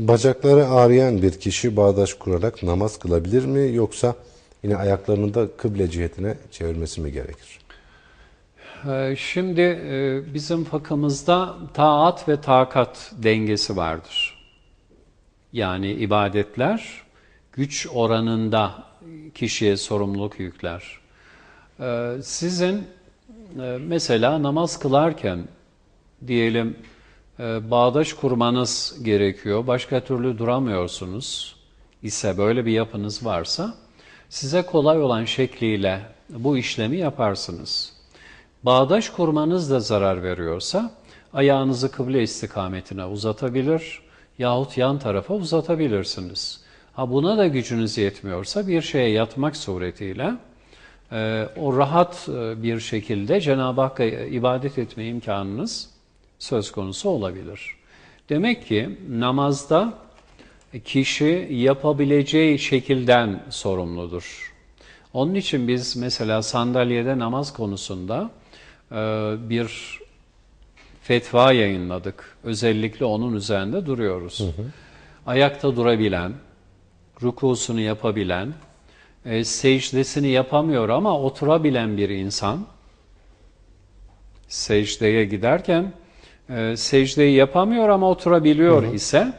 Bacakları ağrıyan bir kişi bağdaş kurarak namaz kılabilir mi yoksa yine ayaklarını da kıble cihetine çevirmesi mi gerekir? Ee, Şimdi e, bizim fakımızda taat ve takat dengesi vardır. Yani ibadetler güç oranında kişiye sorumluluk yükler. Ee, Sizin e, mesela namaz kılarken diyelim bağdaş kurmanız gerekiyor, başka türlü duramıyorsunuz ise böyle bir yapınız varsa size kolay olan şekliyle bu işlemi yaparsınız. Bağdaş kurmanız da zarar veriyorsa ayağınızı kıble istikametine uzatabilir yahut yan tarafa uzatabilirsiniz. Ha buna da gücünüz yetmiyorsa bir şeye yatmak suretiyle e, o rahat e, bir şekilde Cenab-ı Hakk'a ibadet etme imkanınız söz konusu olabilir. Demek ki namazda kişi yapabileceği şekilden sorumludur. Onun için biz mesela sandalyede namaz konusunda e, bir fetva yayınladık. Özellikle onun üzerinde duruyoruz. Ayakta durabilen, rukusunu yapabilen, e, secdesini yapamıyor ama oturabilen bir insan secdeye giderken e, secdeyi yapamıyor ama oturabiliyor ise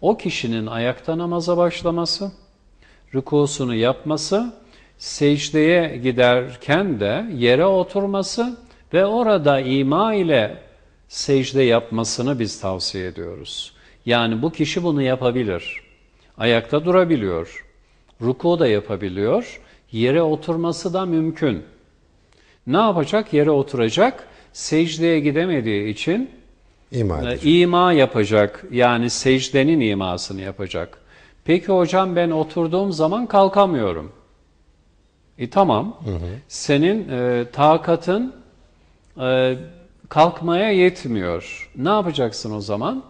o kişinin ayakta namaza başlaması, rukusunu yapması, secdeye giderken de yere oturması ve orada ima ile secde yapmasını biz tavsiye ediyoruz. Yani bu kişi bunu yapabilir. Ayakta durabiliyor. Ruku da yapabiliyor. Yere oturması da mümkün. Ne yapacak? Yere oturacak. Secdeye gidemediği için İma e, edecek. ima yapacak. Yani secdenin imasını yapacak. Peki hocam ben oturduğum zaman kalkamıyorum. E tamam. Senin e, takatın e, kalkmaya yetmiyor. Ne yapacaksın o zaman?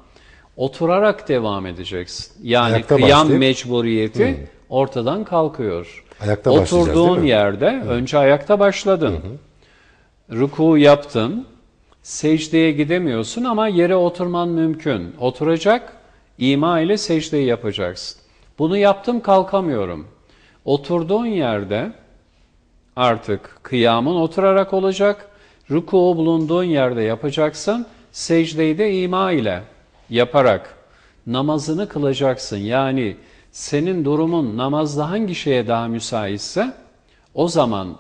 Oturarak devam edeceksin. Yani Ayakta kıyam başlayıp- mecburiyeti ortadan kalkıyor. Ayakta Oturduğun yerde önce ayakta başladın. Ruku yaptın. Secdeye gidemiyorsun ama yere oturman mümkün. Oturacak, ima ile secdeyi yapacaksın. Bunu yaptım kalkamıyorum. Oturduğun yerde artık kıyamın oturarak olacak. Ruku bulunduğun yerde yapacaksın. Secdeyi de ima ile yaparak namazını kılacaksın. Yani senin durumun namazda hangi şeye daha müsaitse o zaman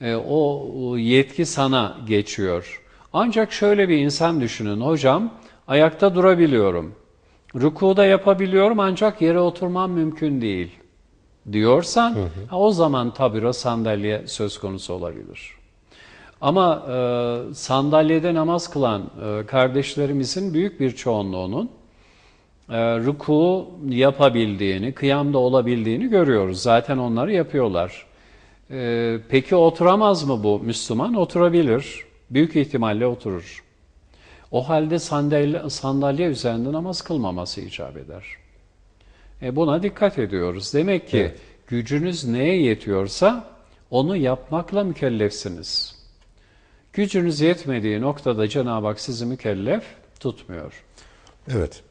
e, o yetki sana geçiyor. Ancak şöyle bir insan düşünün. Hocam ayakta durabiliyorum. Rukuda yapabiliyorum ancak yere oturmam mümkün değil diyorsan ha, o zaman tabii o sandalye söz konusu olabilir. Ama e, sandalyede namaz kılan e, kardeşlerimizin büyük bir çoğunluğunun e, ruku yapabildiğini, kıyamda olabildiğini görüyoruz. Zaten onları yapıyorlar. E, peki oturamaz mı bu Müslüman? Oturabilir. Büyük ihtimalle oturur. O halde sandalye, sandalye üzerinde namaz kılmaması icap eder. E buna dikkat ediyoruz. Demek ki Evet. gücünüz neye yetiyorsa onu yapmakla mükellefsiniz. Gücünüz yetmediği noktada Cenab-ı Hak sizi mükellef tutmuyor. Evet.